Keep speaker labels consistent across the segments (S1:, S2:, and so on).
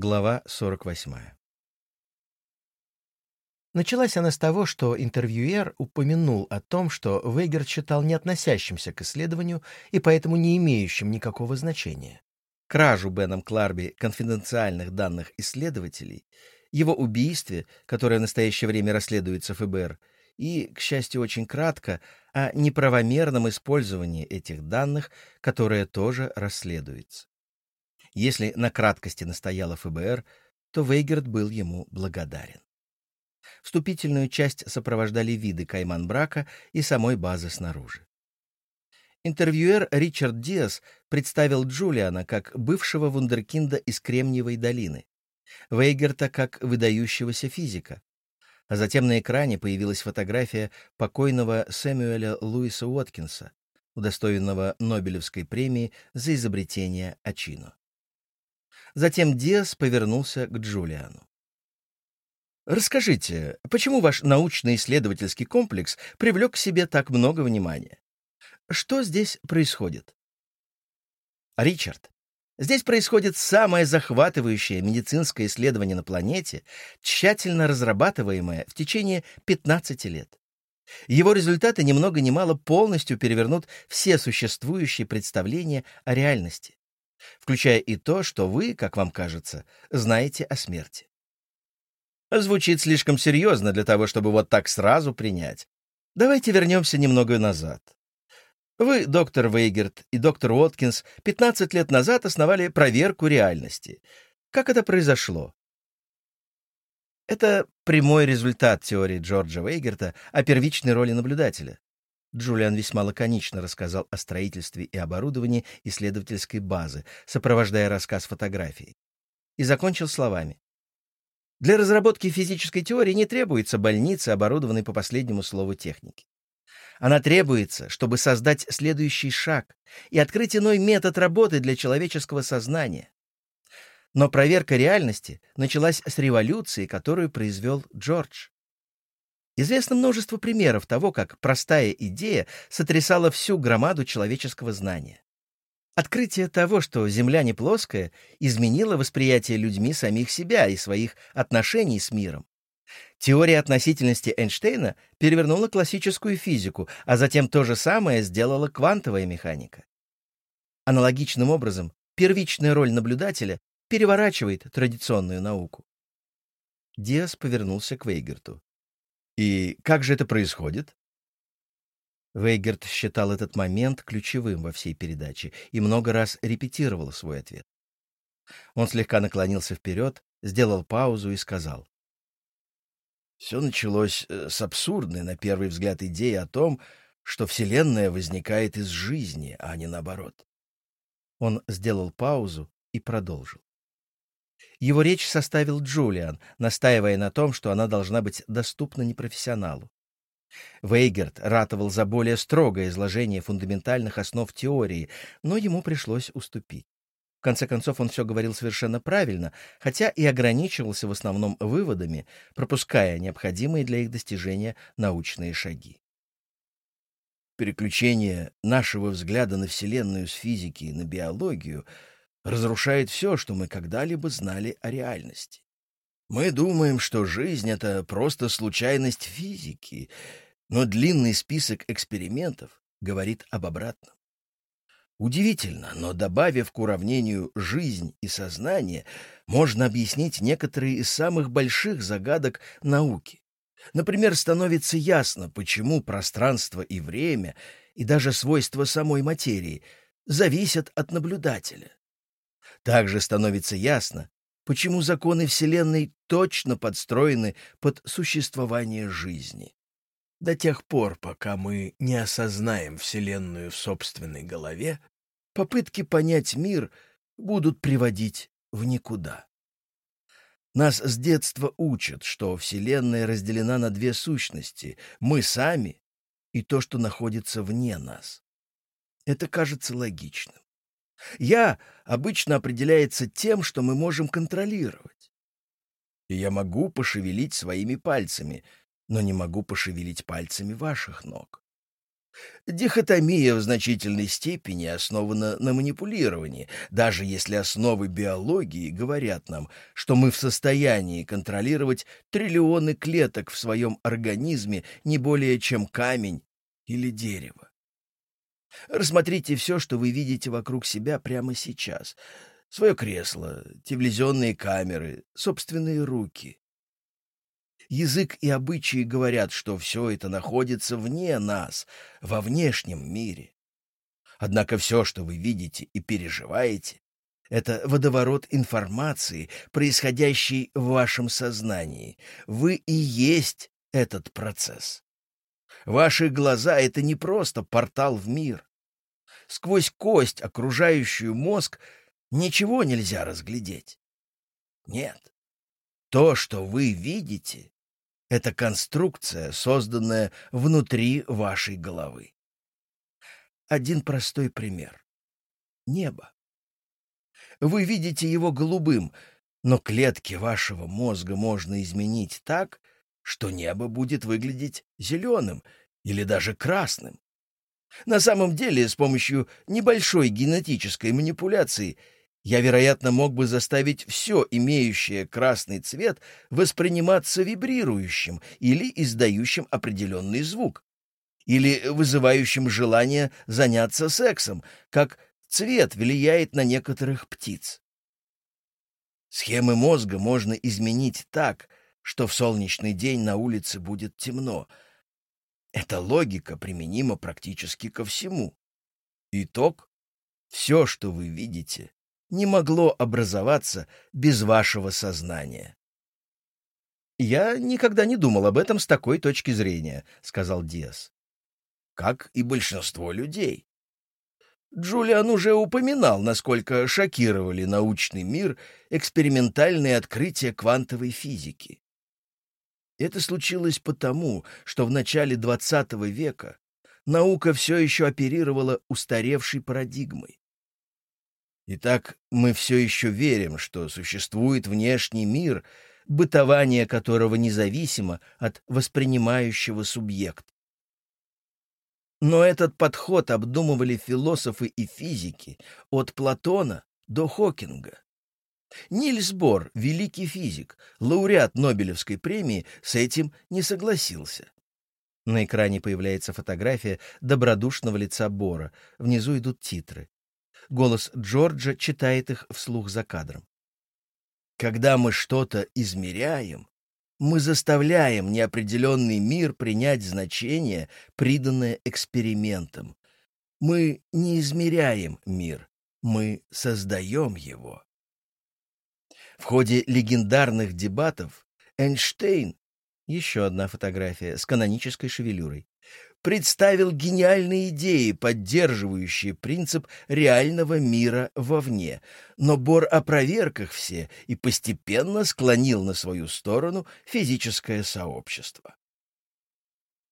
S1: Глава 48.
S2: Началась она с того, что интервьюер упомянул о том, что Вейгер считал не относящимся к исследованию и поэтому не имеющим никакого значения. Кражу Беном Кларби конфиденциальных данных исследователей, его убийстве, которое в настоящее время расследуется ФБР, и, к счастью, очень кратко, о неправомерном использовании этих данных, которое тоже расследуется. Если на краткости настояла ФБР, то Вейгерт был ему благодарен. Вступительную часть сопровождали виды Кайман-Брака и самой базы снаружи. Интервьюер Ричард Диас представил Джулиана как бывшего вундеркинда из Кремниевой долины, Вейгерта как выдающегося физика, а затем на экране появилась фотография покойного Сэмюэля Луиса Уоткинса, удостоенного Нобелевской премии за изобретение Ачино. Затем Диас повернулся к Джулиану. «Расскажите, почему ваш научно-исследовательский комплекс привлек к себе так много внимания? Что здесь происходит?» «Ричард, здесь происходит самое захватывающее медицинское исследование на планете, тщательно разрабатываемое в течение 15 лет. Его результаты ни много ни мало полностью перевернут все существующие представления о реальности включая и то, что вы, как вам кажется, знаете о смерти. Звучит слишком серьезно для того, чтобы вот так сразу принять. Давайте вернемся немного назад. Вы, доктор Вейгерт и доктор Уоткинс, 15 лет назад основали проверку реальности. Как это произошло? Это прямой результат теории Джорджа Вейгерта о первичной роли наблюдателя. Джулиан весьма лаконично рассказал о строительстве и оборудовании исследовательской базы, сопровождая рассказ фотографией. И закончил словами. Для разработки физической теории не требуется больницы, оборудованной по последнему слову техники. Она требуется, чтобы создать следующий шаг и открыть иной метод работы для человеческого сознания. Но проверка реальности началась с революции, которую произвел Джордж. Известно множество примеров того, как простая идея сотрясала всю громаду человеческого знания. Открытие того, что Земля не плоская, изменило восприятие людьми самих себя и своих отношений с миром. Теория относительности Эйнштейна перевернула классическую физику, а затем то же самое сделала квантовая механика. Аналогичным образом, первичная роль наблюдателя переворачивает традиционную науку. Диас повернулся к Вейгерту. И как же это происходит? Вейгерт считал этот момент ключевым во всей передаче и много раз репетировал свой ответ. Он слегка наклонился вперед, сделал паузу и сказал. Все началось э, с абсурдной, на первый взгляд, идеи о том, что Вселенная возникает из жизни, а не наоборот. Он сделал паузу и продолжил. Его речь составил Джулиан, настаивая на том, что она должна быть доступна непрофессионалу. Вейгерт ратовал за более строгое изложение фундаментальных основ теории, но ему пришлось уступить. В конце концов, он все говорил совершенно правильно, хотя и ограничивался в основном выводами, пропуская необходимые для их достижения научные шаги. Переключение нашего взгляда на Вселенную с физики на биологию — разрушает все, что мы когда-либо знали о реальности. Мы думаем, что жизнь — это просто случайность физики, но длинный список экспериментов говорит об обратном. Удивительно, но добавив к уравнению жизнь и сознание, можно объяснить некоторые из самых больших загадок науки. Например, становится ясно, почему пространство и время, и даже свойства самой материи зависят от наблюдателя. Также становится ясно, почему законы Вселенной точно подстроены под существование жизни. До тех пор, пока мы не осознаем Вселенную в собственной голове, попытки понять мир будут приводить в никуда. Нас с детства учат, что Вселенная разделена на две сущности — мы сами и то, что находится вне нас. Это кажется логичным. Я обычно определяется тем, что мы можем контролировать. И я могу пошевелить своими пальцами, но не могу пошевелить пальцами ваших ног.
S1: Дихотомия в значительной степени основана на манипулировании, даже если основы биологии говорят нам, что мы в состоянии контролировать триллионы клеток в своем организме не более чем камень или дерево. Рассмотрите все, что вы видите вокруг себя прямо сейчас. Свое кресло, телевизионные камеры, собственные руки. Язык и обычаи говорят, что все это находится вне нас, во внешнем мире. Однако все, что вы видите и переживаете, это водоворот информации, происходящий в вашем сознании. Вы и есть этот процесс. Ваши глаза — это не просто портал в мир. Сквозь кость, окружающую мозг, ничего нельзя разглядеть. Нет. То, что вы видите, это конструкция, созданная внутри вашей головы. Один простой пример. Небо. Вы видите его голубым, но клетки вашего мозга можно изменить так, что небо будет выглядеть зеленым или даже красным. На самом деле, с помощью небольшой генетической манипуляции – я, вероятно, мог бы заставить все имеющее красный цвет восприниматься вибрирующим или издающим определенный звук, или вызывающим желание заняться сексом, как цвет влияет на некоторых птиц. Схемы мозга можно изменить так, что в солнечный день на улице будет темно. Эта логика применима практически ко всему. Итог — все, что вы видите, не могло образоваться без вашего сознания.
S2: «Я никогда не думал об этом с такой точки зрения», — сказал Диас.
S1: «Как и большинство людей. Джулиан уже упоминал, насколько шокировали научный мир экспериментальные открытия квантовой физики. Это случилось потому, что в начале XX века наука все еще оперировала устаревшей парадигмой. Итак, мы все еще верим, что существует внешний мир, бытование которого независимо от воспринимающего субъекта. Но этот подход обдумывали философы и физики от Платона до Хокинга. Нильс Бор, великий физик, лауреат Нобелевской премии, с этим не согласился.
S2: На экране появляется фотография добродушного лица Бора. Внизу идут титры. Голос Джорджа читает их вслух за кадром.
S1: Когда мы что-то измеряем, мы заставляем неопределенный мир принять значение, приданное экспериментом. Мы не измеряем мир, мы создаем его. В ходе легендарных дебатов Эйнштейн,
S2: еще одна фотография с канонической шевелюрой,
S1: представил гениальные идеи, поддерживающие принцип реального мира вовне, но Бор опроверг их все и постепенно склонил на свою сторону физическое сообщество.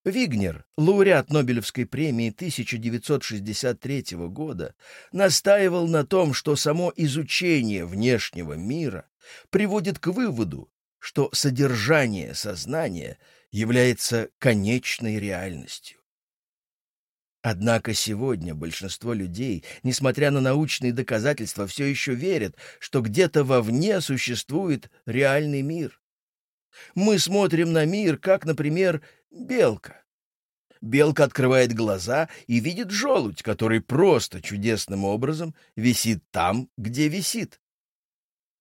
S1: Вигнер, лауреат Нобелевской премии 1963 года, настаивал на том, что само изучение внешнего мира приводит к выводу, что содержание сознания является конечной реальностью. Однако сегодня большинство людей, несмотря на научные доказательства, все еще верят, что где-то вовне существует реальный мир. Мы смотрим на мир, как, например, белка. Белка открывает глаза и видит желудь, который просто чудесным образом висит там, где висит.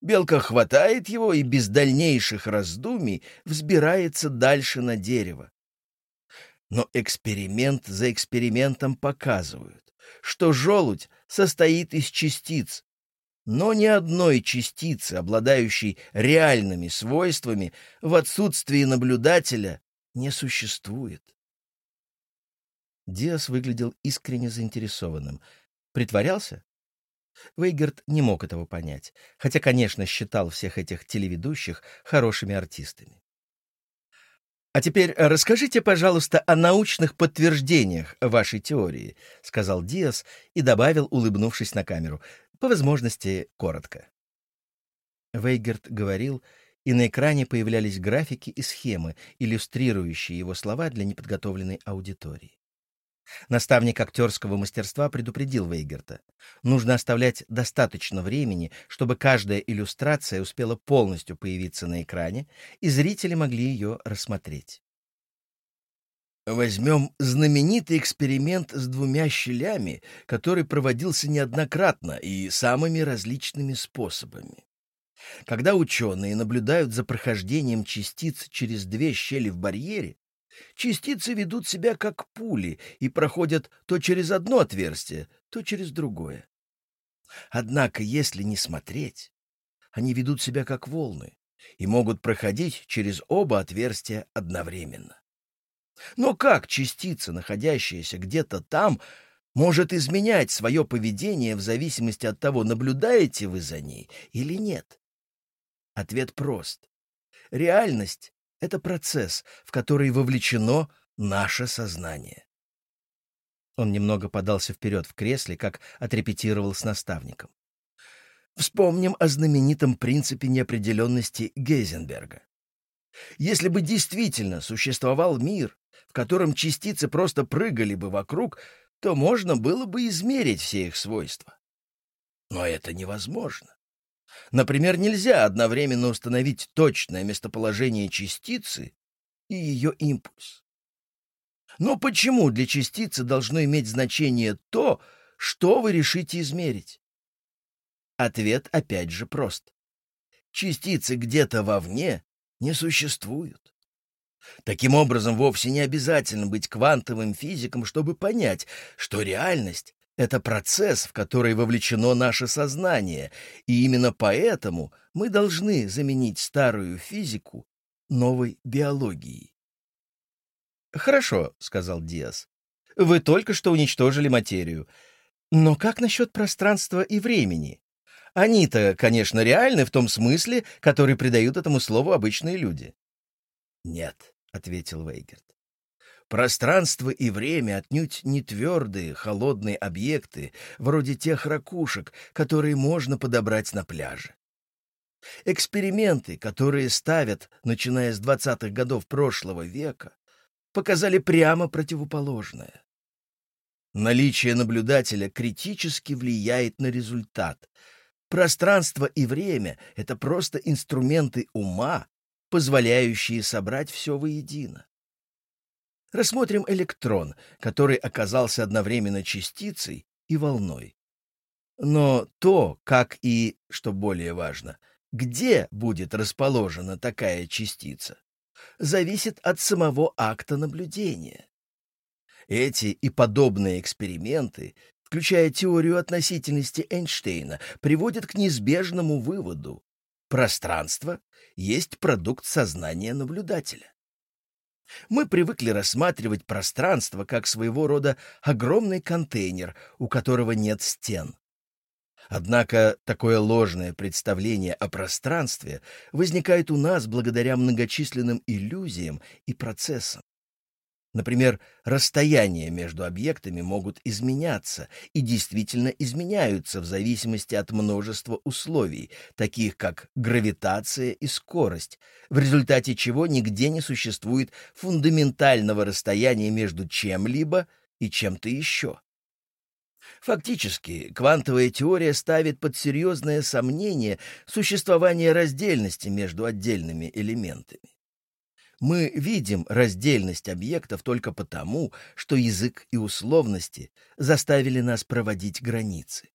S1: Белка хватает его и без дальнейших раздумий взбирается дальше на дерево. Но эксперимент за экспериментом показывают, что желудь состоит из частиц, но ни одной частицы, обладающей реальными свойствами, в отсутствии наблюдателя не существует.
S2: Диас выглядел искренне заинтересованным. Притворялся? Вейгерт не мог этого понять, хотя, конечно, считал всех этих телеведущих хорошими артистами. «А теперь расскажите, пожалуйста, о научных подтверждениях вашей теории», — сказал Диас и добавил, улыбнувшись на камеру, по возможности коротко. Вейгерт говорил, и на экране появлялись графики и схемы, иллюстрирующие его слова для неподготовленной аудитории. Наставник актерского мастерства предупредил Вейгерта. Нужно оставлять достаточно времени, чтобы каждая иллюстрация успела полностью появиться на экране, и зрители могли ее рассмотреть.
S1: Возьмем знаменитый эксперимент с двумя щелями, который проводился неоднократно и самыми различными способами. Когда ученые наблюдают за прохождением частиц через две щели в барьере, частицы ведут себя как пули и проходят то через одно отверстие, то через другое. Однако, если не смотреть, они ведут себя как волны и могут проходить через оба отверстия одновременно. Но как частица, находящаяся где-то там, может изменять свое поведение в зависимости от того, наблюдаете вы за ней или нет? Ответ прост. Реальность — это процесс, в который вовлечено наше сознание.
S2: Он немного подался вперед в кресле, как отрепетировал с наставником.
S1: Вспомним о знаменитом принципе неопределенности Гейзенберга. Если бы действительно существовал мир, в котором частицы просто прыгали бы вокруг, то можно было бы измерить все их свойства. Но это невозможно. Например, нельзя одновременно установить точное местоположение частицы и ее импульс. Но почему для частицы должно иметь значение то, что вы решите измерить? Ответ опять же прост. Частицы где-то вовне не существуют. Таким образом, вовсе не обязательно быть квантовым физиком, чтобы понять, что реальность — это процесс, в который вовлечено наше сознание, и именно поэтому мы должны заменить старую физику новой биологией.
S2: «Хорошо», — сказал Диас. «Вы только что уничтожили материю. Но как насчет пространства и времени? Они-то, конечно, реальны в том смысле, который придают этому слову обычные люди.
S1: «Нет», — ответил Вейгерт. «Пространство и время отнюдь не твердые, холодные объекты, вроде тех ракушек, которые можно подобрать на пляже. Эксперименты, которые ставят, начиная с двадцатых годов прошлого века, показали прямо противоположное. Наличие наблюдателя критически влияет на результат — Пространство и время — это просто инструменты ума, позволяющие собрать все воедино. Рассмотрим электрон, который оказался одновременно частицей и волной. Но то, как и, что более важно, где будет расположена такая частица, зависит от самого акта наблюдения. Эти и подобные эксперименты включая теорию относительности Эйнштейна, приводит к неизбежному выводу. Пространство есть продукт сознания наблюдателя. Мы привыкли рассматривать пространство как своего рода огромный контейнер, у которого нет стен. Однако такое ложное представление о пространстве возникает у нас благодаря многочисленным иллюзиям и процессам. Например, расстояния между объектами могут изменяться и действительно изменяются в зависимости от множества условий, таких как гравитация и скорость, в результате чего нигде не существует фундаментального расстояния между чем-либо и чем-то еще. Фактически, квантовая теория ставит под серьезное сомнение существование раздельности между отдельными элементами. Мы видим раздельность объектов только потому, что язык и условности заставили нас проводить границы.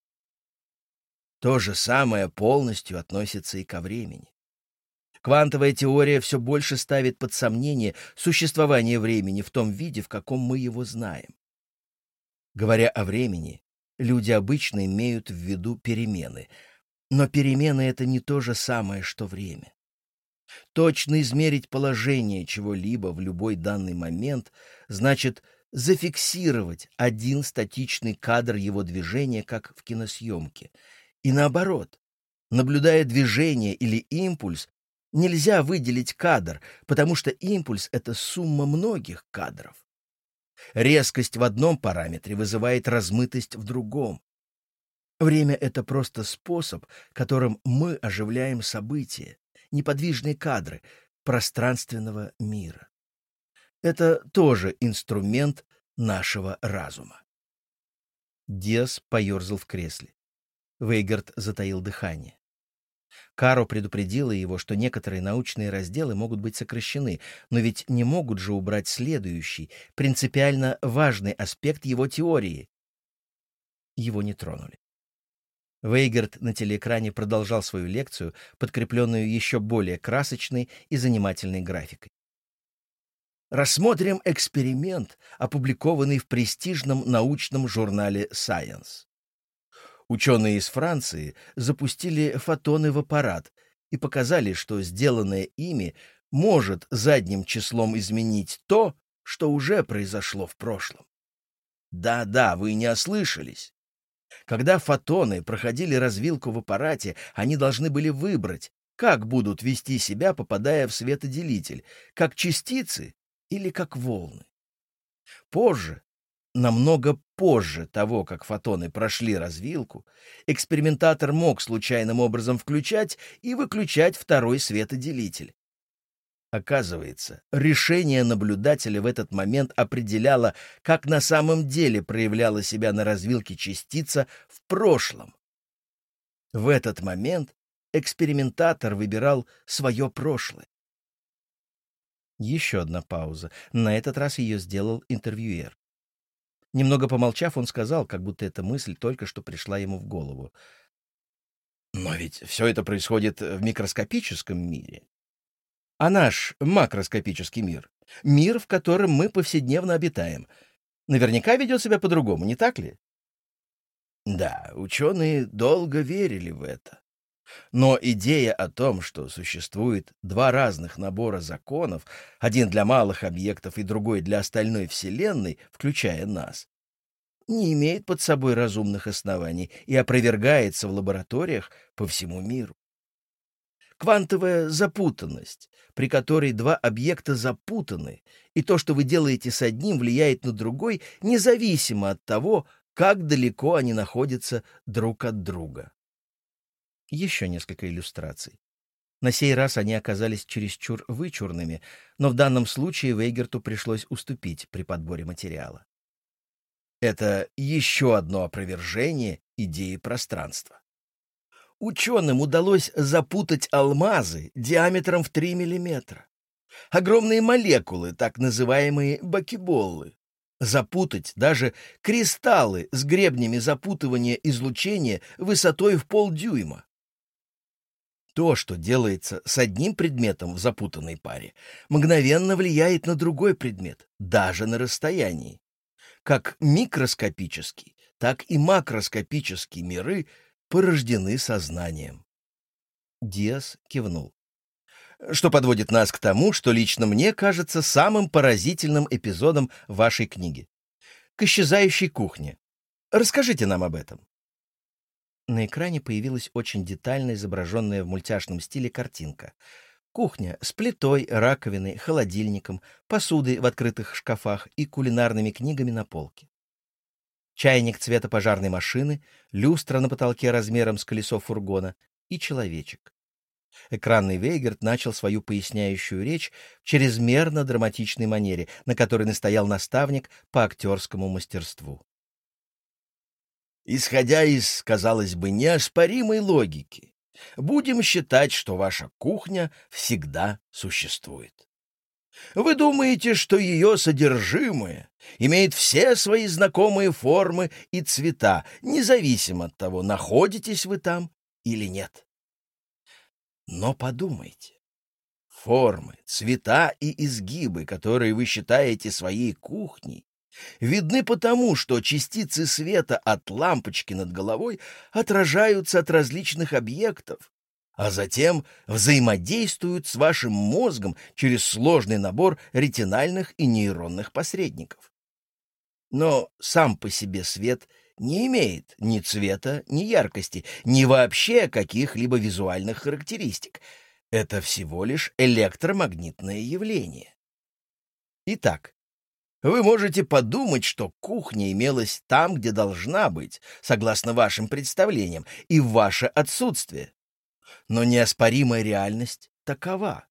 S1: То же самое полностью относится и ко времени. Квантовая теория все больше ставит под сомнение существование времени в том виде, в каком мы его знаем. Говоря о времени, люди обычно имеют в виду перемены, но перемены — это не то же самое, что время. Точно измерить положение чего-либо в любой данный момент значит зафиксировать один статичный кадр его движения, как в киносъемке. И наоборот, наблюдая движение или импульс, нельзя выделить кадр, потому что импульс — это сумма многих кадров. Резкость в одном параметре вызывает размытость в другом. Время — это просто способ, которым мы оживляем события неподвижные кадры пространственного мира. Это тоже инструмент нашего разума.
S2: Диас поерзал в кресле. Вейгард затаил дыхание. Каро предупредила его, что некоторые научные разделы могут быть сокращены, но ведь не могут же убрать следующий, принципиально важный аспект его теории. Его не тронули. Вейгард на телеэкране продолжал свою лекцию, подкрепленную еще более красочной и занимательной графикой.
S1: Рассмотрим эксперимент, опубликованный в престижном научном журнале Science. Ученые из Франции запустили фотоны в аппарат и показали, что сделанное ими может задним числом изменить то, что уже произошло в прошлом. Да-да, вы не ослышались. Когда фотоны проходили развилку в аппарате, они должны были выбрать, как будут вести себя, попадая в светоделитель, как частицы или как волны. Позже Намного позже того, как фотоны прошли развилку, экспериментатор мог случайным образом включать и выключать второй светоделитель. Оказывается, решение наблюдателя в этот момент определяло, как на самом деле проявляла себя на развилке частица в прошлом. В этот момент экспериментатор выбирал свое прошлое.
S2: Еще одна пауза. На этот раз ее сделал интервьюер. Немного помолчав, он сказал, как будто эта мысль только что пришла ему в голову.
S1: «Но ведь все это происходит в микроскопическом мире. А наш макроскопический мир — мир, в котором мы повседневно обитаем. Наверняка ведет себя по-другому, не так ли?» Да, ученые долго верили в это. Но идея о том, что существует два разных набора законов, один для малых объектов и другой для остальной Вселенной, включая нас, не имеет под собой разумных оснований и опровергается в лабораториях по всему миру. Квантовая запутанность, при которой два объекта запутаны, и то, что вы делаете с одним, влияет на другой, независимо от того, как далеко они находятся друг от друга.
S2: Еще несколько иллюстраций. На сей раз они оказались чересчур вычурными, но в данном случае Вейгерту пришлось уступить при подборе материала.
S1: Это еще одно опровержение идеи пространства. Ученым удалось запутать алмазы диаметром в 3 мм. Огромные молекулы, так называемые бакеболлы. Запутать даже кристаллы с гребнями запутывания излучения высотой в полдюйма. То, что делается с одним предметом в запутанной паре, мгновенно влияет на другой предмет, даже на расстоянии. Как микроскопический, так и макроскопические миры порождены сознанием.
S2: Диас кивнул.
S1: Что подводит нас к тому, что лично мне кажется самым поразительным эпизодом вашей книги. К исчезающей кухне. Расскажите нам об этом.
S2: На экране появилась очень детально изображенная в мультяшном стиле картинка. Кухня с плитой, раковиной, холодильником, посудой в открытых шкафах и кулинарными книгами на полке. Чайник цвета пожарной машины, люстра на потолке размером с колесо фургона и человечек. Экранный Вейгерт начал свою поясняющую речь в чрезмерно драматичной манере, на которой настоял наставник по актерскому мастерству.
S1: Исходя из, казалось бы, неоспоримой логики, будем считать, что ваша кухня всегда существует. Вы думаете, что ее содержимое имеет все свои знакомые формы и цвета, независимо от того, находитесь вы там или нет. Но подумайте. Формы, цвета и изгибы, которые вы считаете своей кухней, видны потому, что частицы света от лампочки над головой отражаются от различных объектов, а затем взаимодействуют с вашим мозгом через сложный набор ретинальных и нейронных посредников. Но сам по себе свет не имеет ни цвета, ни яркости, ни вообще каких-либо визуальных характеристик. Это всего лишь электромагнитное явление. Итак, вы можете подумать, что кухня имелась там, где должна быть, согласно вашим представлениям, и в ваше отсутствие. Но неоспоримая реальность такова.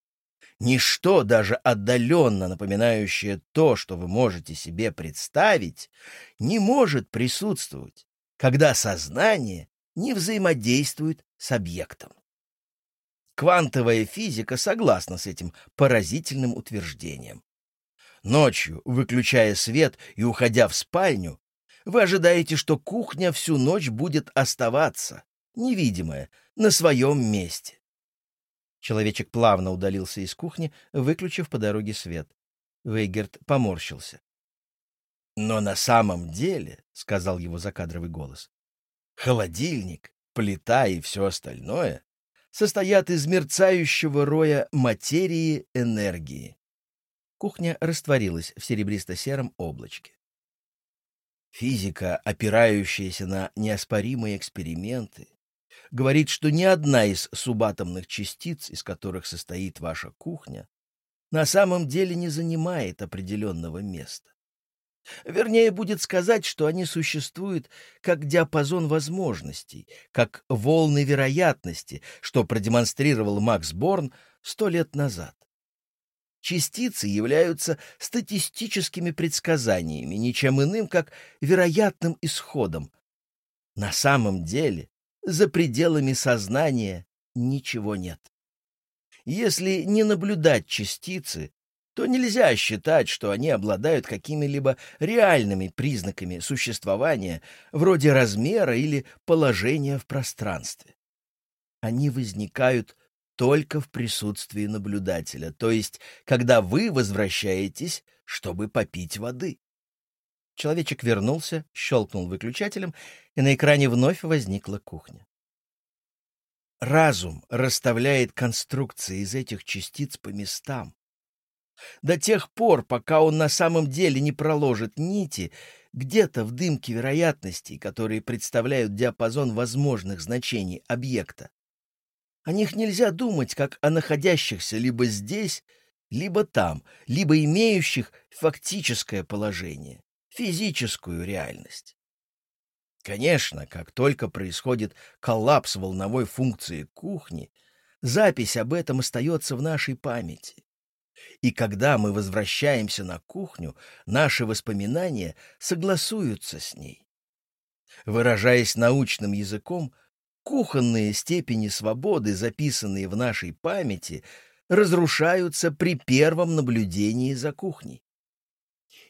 S1: Ничто, даже отдаленно напоминающее то, что вы можете себе представить, не может присутствовать, когда сознание не взаимодействует с объектом. Квантовая физика согласна с этим поразительным утверждением. Ночью, выключая свет и уходя в спальню, вы ожидаете, что кухня всю ночь будет оставаться, невидимая, на своем месте.
S2: Человечек плавно удалился из кухни, выключив по дороге свет. Вейгерт поморщился.
S1: «Но на самом деле, — сказал его закадровый голос, — холодильник, плита и все остальное состоят из мерцающего роя материи энергии.
S2: Кухня растворилась в серебристо-сером облачке.
S1: Физика, опирающаяся на неоспоримые эксперименты, говорит, что ни одна из субатомных частиц, из которых состоит ваша кухня, на самом деле не занимает определенного места. Вернее, будет сказать, что они существуют как диапазон возможностей, как волны вероятности, что продемонстрировал Макс Борн сто лет назад. Частицы являются статистическими предсказаниями, ничем иным, как вероятным исходом. На самом деле, за пределами сознания ничего нет. Если не наблюдать частицы, то нельзя считать, что они обладают какими-либо реальными признаками существования, вроде размера или положения в пространстве. Они возникают только в присутствии наблюдателя, то есть когда вы возвращаетесь, чтобы попить воды.
S2: Человечек вернулся, щелкнул выключателем, и на экране вновь возникла кухня.
S1: Разум расставляет конструкции из этих частиц по местам, до тех пор, пока он на самом деле не проложит нити где-то в дымке вероятностей, которые представляют диапазон возможных значений объекта. О них нельзя думать как о находящихся либо здесь, либо там, либо имеющих фактическое положение, физическую реальность. Конечно, как только происходит коллапс волновой функции кухни, запись об этом остается в нашей памяти. И когда мы возвращаемся на кухню, наши воспоминания согласуются с ней. Выражаясь научным языком, кухонные степени свободы, записанные в нашей памяти, разрушаются при первом наблюдении за кухней.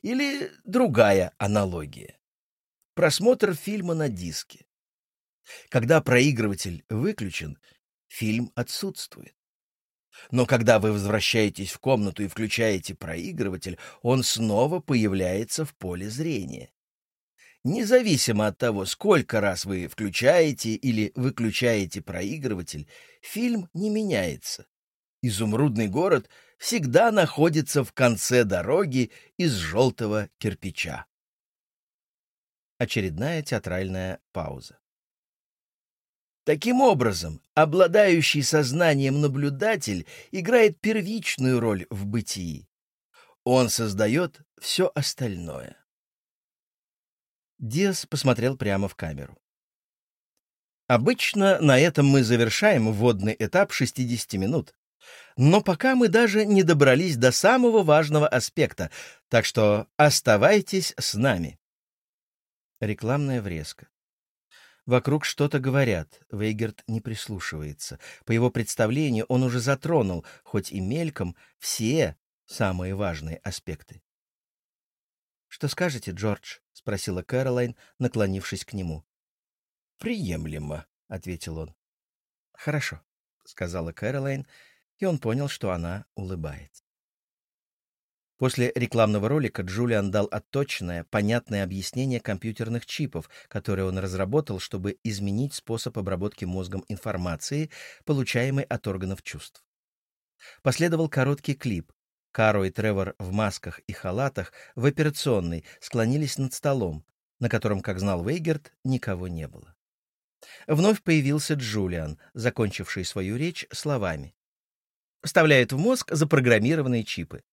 S1: Или другая аналогия. Просмотр фильма на диске. Когда проигрыватель выключен, фильм отсутствует. Но когда вы возвращаетесь в комнату и включаете проигрыватель, он снова появляется в поле зрения. Независимо от того, сколько раз вы включаете или выключаете проигрыватель, фильм не меняется. Изумрудный город всегда находится в конце дороги из желтого кирпича.
S2: Очередная театральная пауза.
S1: Таким образом, обладающий сознанием наблюдатель играет первичную роль в бытии. Он создает все остальное.
S2: Диас посмотрел прямо в камеру. Обычно на этом мы завершаем вводный этап 60 минут. Но пока мы даже не добрались до самого важного аспекта, так что оставайтесь с нами. Рекламная врезка. Вокруг что-то говорят, Вейгерт не прислушивается. По его представлению, он уже затронул, хоть и мельком, все самые важные аспекты. «Что скажете, Джордж?» — спросила Кэролайн, наклонившись к нему.
S1: «Приемлемо», — ответил он.
S2: «Хорошо», — сказала Кэролайн, и он понял, что она улыбается. После рекламного ролика Джулиан дал отточенное, понятное объяснение компьютерных чипов, которые он разработал, чтобы изменить способ обработки мозгом информации, получаемой от органов чувств. Последовал короткий клип. Каро и Тревор в масках и халатах в операционной склонились над столом, на котором, как знал Вейгерт, никого не было. Вновь появился Джулиан, закончивший свою речь словами. Вставляют в мозг запрограммированные чипы.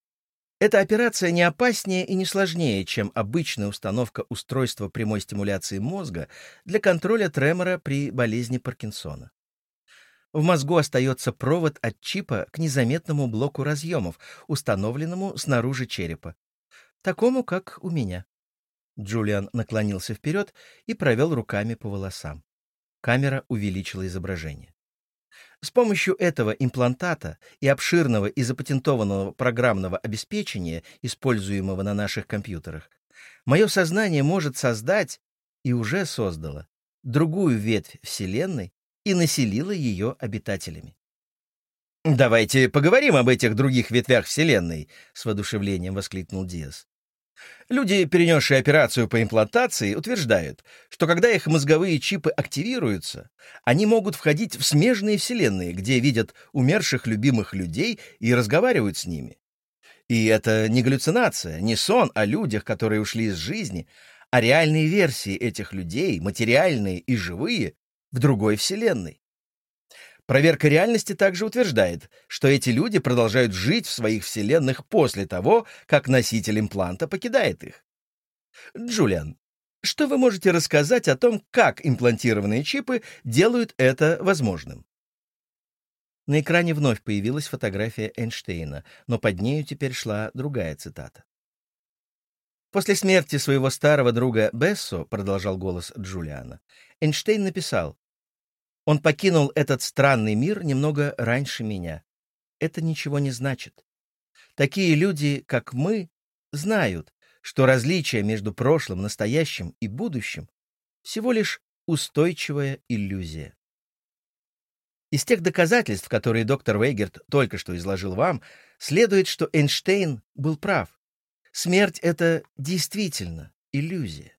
S2: Эта операция не опаснее и не сложнее, чем обычная установка устройства прямой стимуляции мозга для контроля тремора при болезни Паркинсона. В мозгу остается провод от чипа к незаметному блоку разъемов, установленному снаружи черепа. Такому, как у меня. Джулиан наклонился вперед и провел руками по волосам. Камера увеличила изображение. С помощью этого имплантата и обширного и запатентованного программного обеспечения, используемого на наших компьютерах, мое сознание может создать и уже создало другую ветвь Вселенной и населило ее обитателями. «Давайте поговорим об этих других ветвях Вселенной», — с воодушевлением воскликнул Диас. Люди, перенесшие операцию по имплантации, утверждают, что когда их мозговые чипы активируются, они могут входить в смежные вселенные, где видят умерших любимых людей и разговаривают с ними. И это не галлюцинация, не сон о людях, которые ушли из жизни, а реальные версии этих людей, материальные и живые, в другой вселенной. Проверка реальности также утверждает, что эти люди продолжают жить в своих вселенных после того, как носитель импланта покидает их. Джулиан, что вы можете рассказать о том, как имплантированные чипы делают это возможным? На экране вновь появилась фотография Эйнштейна, но под нею теперь шла другая цитата. После смерти своего старого друга Бессо, продолжал голос Джулиана, Эйнштейн написал, он покинул этот странный мир немного раньше меня. Это ничего не значит. Такие люди, как мы, знают, что различие между прошлым, настоящим и будущим всего лишь устойчивая иллюзия. Из тех доказательств, которые доктор Вейгерт только что изложил вам, следует, что Эйнштейн был прав. Смерть — это действительно иллюзия.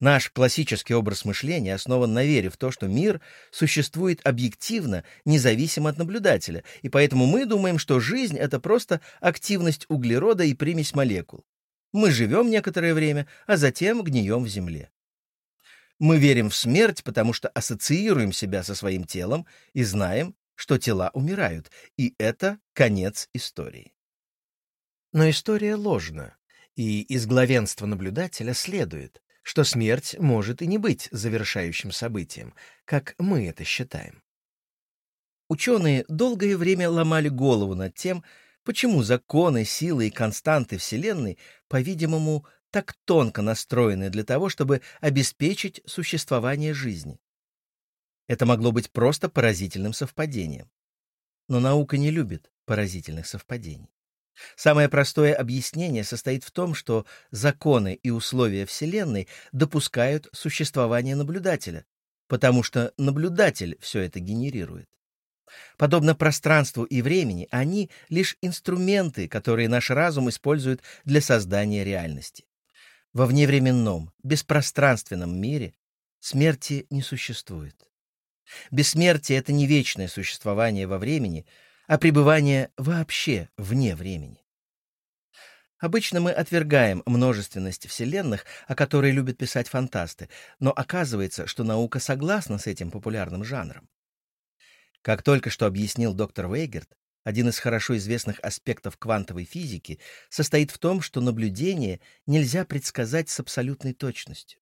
S2: Наш классический образ мышления основан на вере в то, что мир существует объективно, независимо от наблюдателя, и поэтому мы думаем, что жизнь — это просто активность углерода и примесь молекул. Мы живем некоторое время, а затем гнием в земле. Мы верим в смерть, потому что ассоциируем себя со своим телом и знаем, что тела умирают, и это конец истории.
S3: Но история ложна, и из главенства наблюдателя следует, что смерть может и не быть завершающим событием, как мы это считаем.
S2: Ученые долгое время ломали голову над тем, почему законы, силы и константы Вселенной, по-видимому, так тонко настроены для того, чтобы обеспечить существование жизни. Это могло быть просто поразительным совпадением. Но наука не любит поразительных совпадений. Самое простое объяснение состоит в том, что законы и условия Вселенной допускают существование наблюдателя, потому что наблюдатель все это генерирует. Подобно пространству и времени, они — лишь инструменты, которые наш разум использует для создания реальности. Во вневременном, беспространственном мире смерти не существует. Бессмертие — это не вечное существование во времени — а пребывание вообще вне времени. Обычно мы отвергаем множественность вселенных, о которой любят писать фантасты, но оказывается, что наука согласна с этим популярным жанром. Как только что объяснил доктор Вейгерт, один из хорошо известных аспектов квантовой физики состоит в том, что наблюдение нельзя предсказать с абсолютной точностью.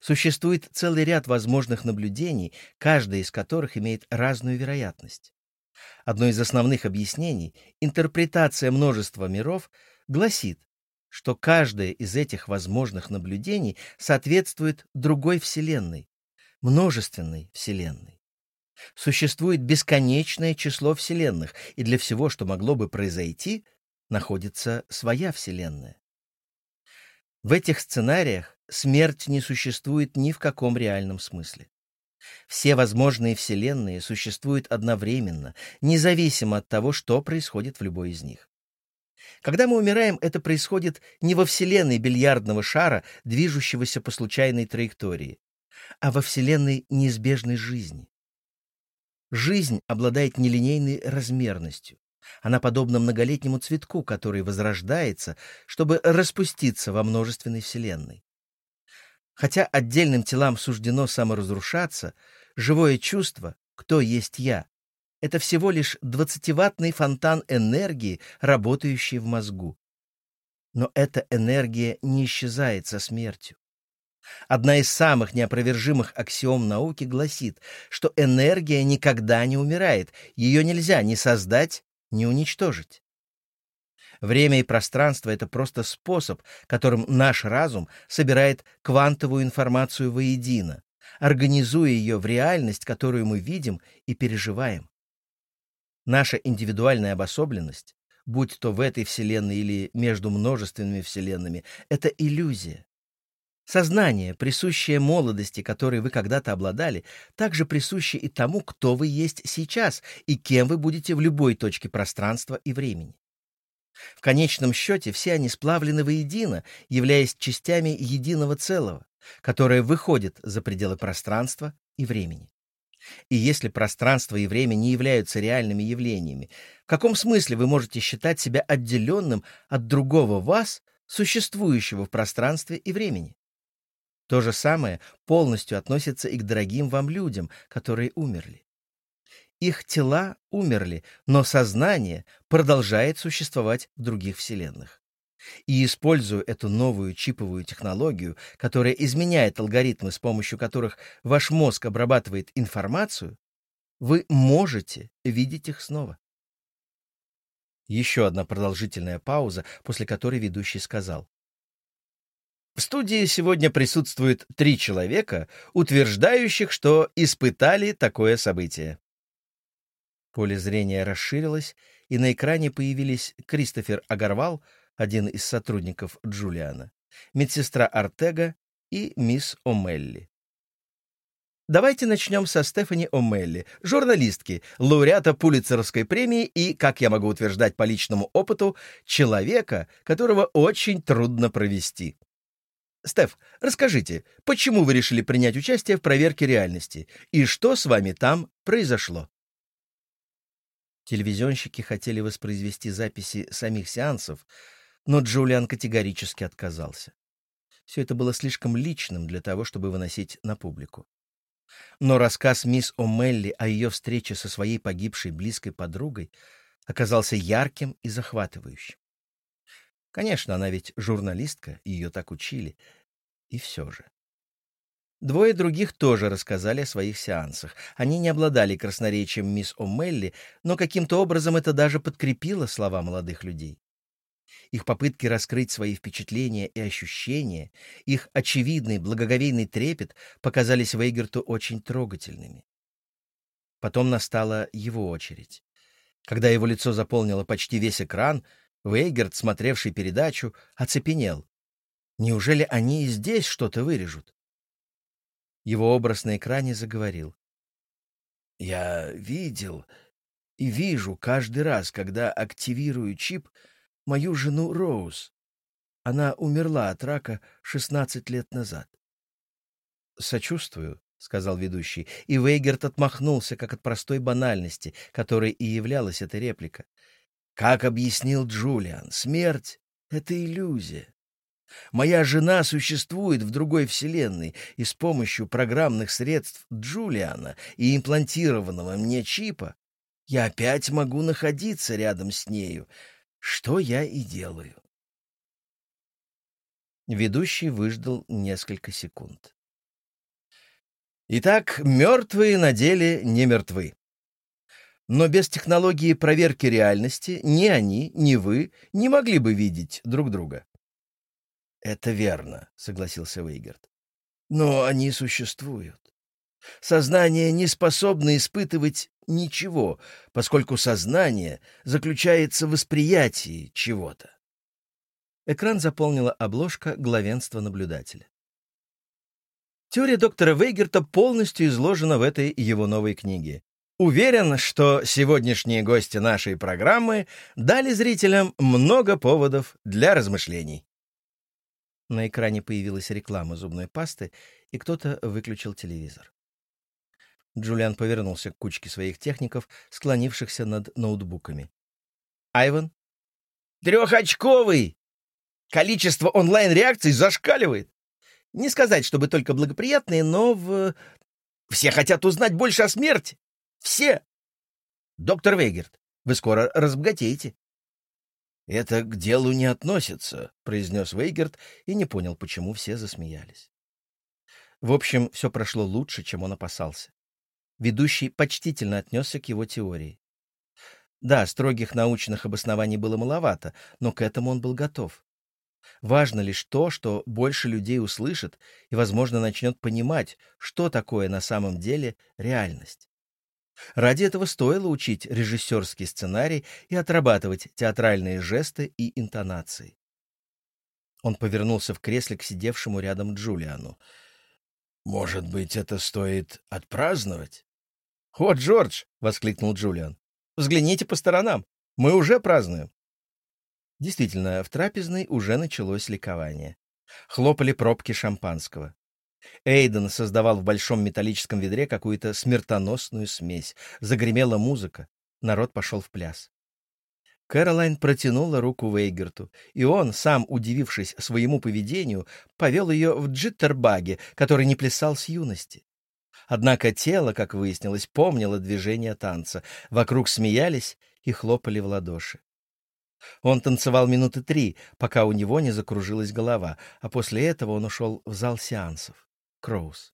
S2: Существует целый ряд возможных наблюдений, каждое из которых имеет разную вероятность. Одно из основных объяснений, интерпретация множества миров, гласит, что каждое из этих возможных наблюдений соответствует другой Вселенной, множественной Вселенной. Существует бесконечное число Вселенных, и для всего, что могло бы произойти, находится своя Вселенная. В этих сценариях смерть не существует ни в каком реальном смысле. Все возможные вселенные существуют одновременно, независимо от того, что происходит в любой из них. Когда мы умираем, это происходит не во вселенной бильярдного шара, движущегося по случайной траектории, а во вселенной неизбежной жизни. Жизнь обладает нелинейной размерностью. Она подобна многолетнему цветку, который возрождается, чтобы распуститься во множественной вселенной. Хотя отдельным телам суждено саморазрушаться, живое чувство «кто есть я» — это всего лишь двадцативаттный фонтан энергии, работающий в мозгу. Но эта энергия не исчезает со смертью. Одна из самых неопровержимых аксиом науки гласит, что энергия никогда не умирает, ее нельзя ни создать, ни уничтожить. Время и пространство — это просто способ, которым наш разум собирает квантовую информацию воедино, организуя ее в реальность, которую мы видим и переживаем. Наша индивидуальная обособленность, будь то в этой Вселенной или между множественными Вселенными, — это иллюзия. Сознание, присущее молодости, которой вы когда-то обладали, также присуще и тому, кто вы есть сейчас и кем вы будете в любой точке пространства и времени. В конечном счете все они сплавлены воедино, являясь частями единого целого, которое выходит за пределы пространства и времени. И если пространство и время не являются реальными явлениями, в каком смысле вы можете считать себя отделенным от другого вас, существующего в пространстве и времени? То же самое полностью относится и к дорогим вам людям, которые умерли. Их тела умерли, но сознание продолжает существовать в других вселенных. И используя эту новую чиповую технологию, которая изменяет алгоритмы, с помощью которых ваш мозг обрабатывает информацию, вы можете видеть их снова. Еще одна продолжительная пауза, после которой ведущий сказал. В студии сегодня присутствует три человека, утверждающих, что испытали такое событие. Поле зрения расширилось, и на экране появились Кристофер Агарвал, один из сотрудников Джулиана, медсестра Артега и мисс О'Мелли. Давайте начнем со Стефани О'Мелли, журналистки, лауреата Пулитцеровской премии и, как я могу утверждать по личному опыту, человека, которого очень трудно провести. Стеф, расскажите, почему вы решили принять участие в проверке реальности и что с вами там произошло? Телевизионщики хотели воспроизвести записи самих сеансов, но Джулиан категорически отказался. Все это было слишком личным для того, чтобы выносить на публику. Но рассказ мисс О'Мелли о ее встрече со своей погибшей близкой подругой оказался ярким и захватывающим. Конечно, она ведь журналистка, ее так учили. И все же. Двое других тоже рассказали о своих сеансах. Они не обладали красноречием мисс О'Мелли, но каким-то образом это даже подкрепило слова молодых людей. Их попытки раскрыть свои впечатления и ощущения, их очевидный благоговейный трепет показались Вейгерту очень трогательными. Потом настала его очередь. Когда его лицо заполнило почти весь экран, Вейгерт, смотревший передачу, оцепенел. Неужели они и здесь что-то вырежут? Его образ на экране заговорил. «Я видел и вижу каждый раз, когда активирую чип, мою жену Роуз. Она умерла от рака 16 лет назад». «Сочувствую», — сказал ведущий, и Вейгерт отмахнулся, как от простой банальности, которой и являлась эта реплика. Как объяснил Джулиан, смерть — это иллюзия. Моя жена существует в другой вселенной, и с помощью программных средств Джулиана и имплантированного мне чипа я опять могу находиться рядом с нею, что я и делаю. Ведущий выждал несколько секунд. Итак, мертвые на деле не мертвы. Но без технологии проверки реальности ни они, ни вы не могли бы видеть друг друга. «Это верно», — согласился Вейгерт. «Но они существуют. Сознание не способно испытывать ничего, поскольку сознание заключается в восприятии чего-то». Экран заполнила обложка главенства наблюдателя. Теория доктора Вейгерта полностью изложена в этой его новой книге. Уверен, что сегодняшние гости нашей программы дали зрителям много поводов для размышлений. На экране появилась реклама зубной пасты, и кто-то выключил телевизор. Джулиан повернулся к кучке своих техников, склонившихся над ноутбуками. «Айван?» «Трехочковый! Количество онлайн-реакций зашкаливает. Не сказать, чтобы только благоприятные, но в... Все хотят узнать больше о смерти. Все! Доктор Вейгерт, вы скоро разбогатеете. «Это к делу не относится», — произнес Вейгерт и не понял, почему все засмеялись. В общем, все прошло лучше, чем он опасался. Ведущий почтительно отнесся к его теории. Да, строгих научных обоснований было маловато, но к этому он был готов. Важно лишь то, что больше людей услышит и, возможно, начнет понимать, что такое на самом деле реальность. Ради этого стоило учить режиссерский сценарий и отрабатывать театральные жесты и интонации. Он повернулся в кресле к сидевшему рядом Джулиану.
S1: «Может быть, это стоит отпраздновать?»
S2: «О, Джордж!» — воскликнул Джулиан. «Взгляните по сторонам. Мы уже празднуем». Действительно, в трапезной уже началось ликование. Хлопали пробки шампанского. Эйден создавал в большом металлическом ведре какую-то смертоносную смесь. Загремела музыка. Народ пошел в пляс. Кэролайн протянула руку Вейгерту, и он, сам удивившись своему поведению, повел ее в джиттербаге, который не плясал с юности. Однако тело, как выяснилось, помнило движение танца. Вокруг смеялись и хлопали в ладоши. Он танцевал минуты три, пока у него не закружилась голова, а после этого он ушел в зал сеансов. crows.